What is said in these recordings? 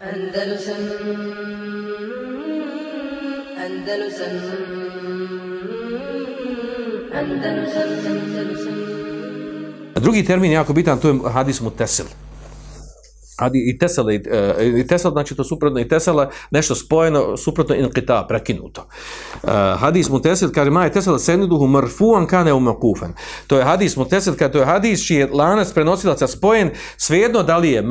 Andalusam Andalusam Andalusam Andalusam Drugi termin je jako bitan, to je hadis mutesil. Adi i tesela, i, e, i znači to suprotno i tesela, nešto spojeno suprotno in kita, prekinuto. Uh, hadis mutesil kaže ma je tesela seniduhu marfuan kana umakufen. To je hadis mu tesel, kaže to je hadis čiji je lanac prenosilaca spojen svejedno da li je uh,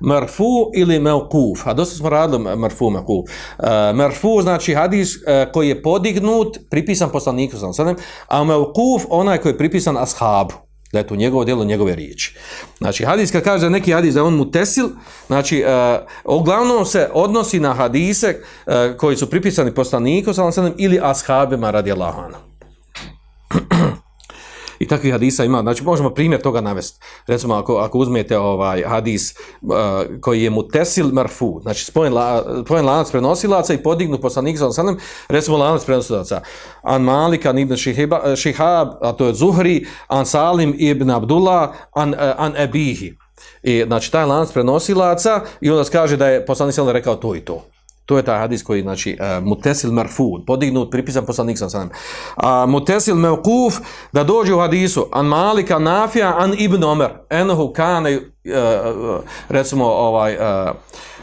marfu ili mauquf. A dosta smo radili marfu mauquf. Uh, marfu znači hadis uh, koji je podignut, pripisan poslaniku sallallahu alejhi ve sellem, a mauquf onaj koji je pripisan ashabu da je to njegovo djelo, njegove riječi. Znači, hadis kad kaže neki hadis da on mu tesil, znači, uh, uglavnom se odnosi na hadise uh, koji su pripisani poslaniku, sallam, ili ashabima radi Allahana. Takvih hadisa ima, znači možemo primjer toga navesti. Recimo ako, ako uzmete ovaj hadis uh, koji je mutesil marfu, znači spojen, la, spojen lanac prenosilaca i podignu poslanik sa osanem, recimo lanac prenosilaca. An Malik, an Ibn Shihab, Šihab, a to je Zuhri, an Salim ibn Abdullah, an, uh, an Ebihi. I znači taj lanac prenosilaca i onda kaže da je poslanik sa rekao to i to. To je taj hadis koji, znači, uh, mutesil marfu, podignut, pripisan poslanik sam sam. A uh, mutesil mevkuf, da dođe u hadisu, an malika nafija, an ibn omer, enohu kane, uh, recimo, ovaj, uh,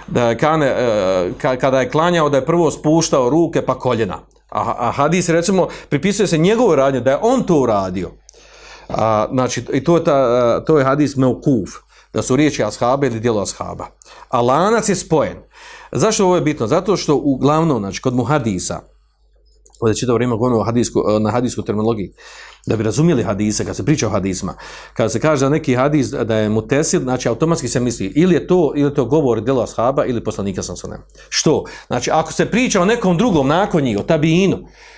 da kane, uh, kada je klanjao, da je prvo spuštao ruke pa koljena. A, a hadis, recimo, pripisuje se njegovoj radnje, da je on to uradio. A, znači, i to je, ta, to je hadis mevkuf, da su riječi ashaba ili djelo ashaba. A lanac je spojen. Zašto ovo je bitno? Zato što uglavnom, znači, kod muhadisa, ovdje čitav vrijeme govorimo hadisku, e, na hadijsku terminologiji, da bi razumjeli hadise, kad se priča o hadisma, kada se kaže da neki hadis da je mutesil, znači automatski se misli ili je to, ili je to govor djela ashaba ili poslanika sam sunem. Što? Znači, ako se priča o nekom drugom nakon njih, o tabinu,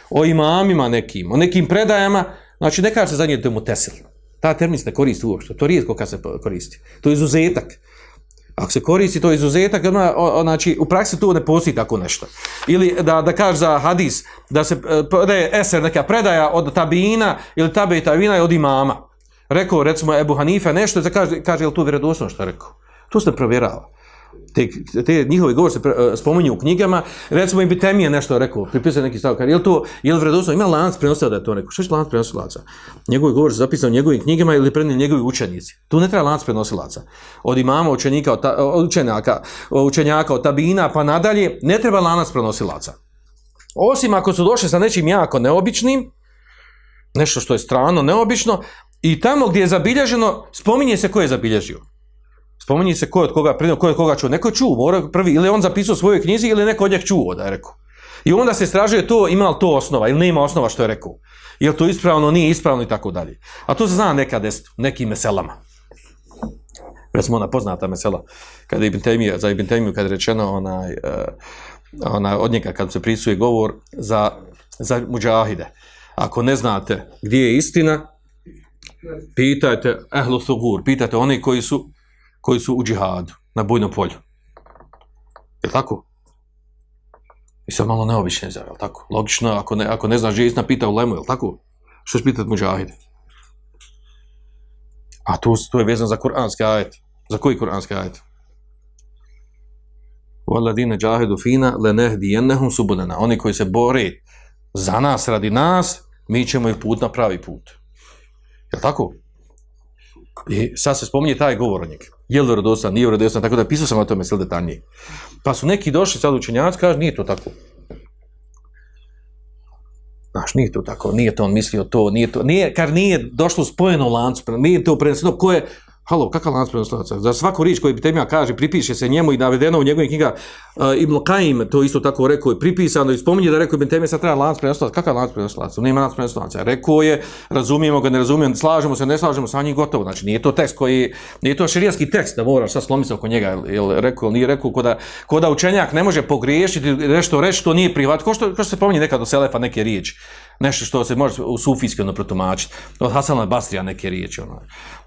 o imamima nekim, o nekim predajama, znači ne kaže se za njih da je mutesil. Ta termin se ne koristi uopšte, to rijetko kad se koristi. To je izuzetak. Ako se koristi to izuzetak, ona, znači, u praksi tu ne postoji tako nešto. Ili da, da kaže za hadis, da se e, da je eser neka predaja od tabina ili tabe i tabina od imama. Rekao, recimo, Ebu Hanife nešto, da kaže, kaže je li tu vjerodosno što je rekao? To se ne provjerava te, te njihove govor se uh, spominju u knjigama, recimo im temije nešto rekao, pripisao neki stav, je li to, je li vredosno, ima lanac prenosila da je to neko, što će lanac prenosilaca? Njegovi govor se zapisao u njegovim knjigama ili prednije njegovi učenici. Tu ne treba lanac prenosilaca. Od imama, učenika, od, ta, od učenjaka, učenjaka, od tabina, pa nadalje, ne treba lanac prenosilaca. Osim ako su došli sa nečim jako neobičnim, nešto što je strano, neobično, i tamo gdje je zabilježeno, spominje se ko je zabilježio. Spominje se ko je od koga prenio, ko je od koga čuo. Neko je čuo, mora prvi, ili on zapisao u svojoj knjizi, ili neko od njeg čuo, da je rekao. I onda se istražuje to, ima li to osnova, ili nema osnova što je rekao. Je li to ispravno, nije ispravno i tako dalje. A to se zna nekad jest, nekim meselama. Recimo ona poznata mesela, kada Ibn Taymije, za Ibn Taymiju kada je rečeno onaj, uh, onaj, od njega kad se prisuje govor za, za muđahide. Ako ne znate gdje je istina, pitajte ehlu thugur, pitajte oni koji su koji su u džihadu, na bojnom polju. Je tako? I sad malo neobične zar, je tako? Logično, ako ne, ako ne znaš gdje je istina, pita u lemu, je tako? Što će pitati muđahide? A to, to je vezano za kuranski ajet. Za koji kuranski ajet? Valadine džahedu fina le nehdi jennehum subunena. Oni koji se bore za nas, radi nas, mi ćemo ih put na pravi put. Je tako? I sad se spominje taj govor o njeg. Je li vjerodostan, nije vjerodostan, tako da pisao sam o tome sve detaljnije. Pa su neki došli sad učenjaci, kaže, nije to tako. Znaš, nije to tako, nije to on mislio to, nije to, nije, kar nije došlo spojeno u lancu, nije to prenosno, ko je, Halo, kakav lanac prenoslaca? Za svaku riječ koju Temija kaže, pripiše se njemu i navedeno u njegovim knjiga uh, Ibn Qaim, to isto tako rekao, je pripisano i spominje da rekao Ibn Temija sad treba lanac prenoslaca. Kakav lanac prenoslaca? Nema lanac prenoslaca. Rekao je, razumijemo ga, ne razumijemo, slažemo se, ne slažemo sa njim gotovo. Znači, nije to tekst koji, nije to širijanski tekst da moraš sad slomiti oko njega, jel rekao, nije rekao, koda, koda učenjak ne može pogriješiti nešto reći što nije privat, ko što, ko što se pominje nekad do Selefa neke riječi nešto što se može u sufijski ono protumačiti. Od Hasana Basrija neke riječi. Ono.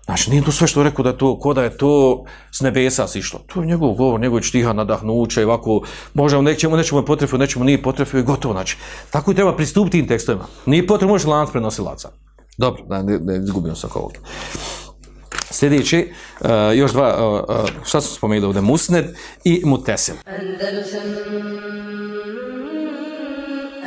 Znači, nije to sve što rekao da je to, ko da je to s nebesa sišlo. To je njegov govor, njegov čtiha nadahnuće i ovako, možda nećemo, nećemo je potrefio, nećemo nije potrefio i gotovo. Znači, tako i treba pristupiti tim tekstovima. Nije potrebno možeš lanac prenosilaca. Dobro, da ne, ne izgubimo se oko ovoga. Sljedeći, uh, još dva, uh, uh, šta smo spomenuli ovdje, musned i mutesil. Andalusam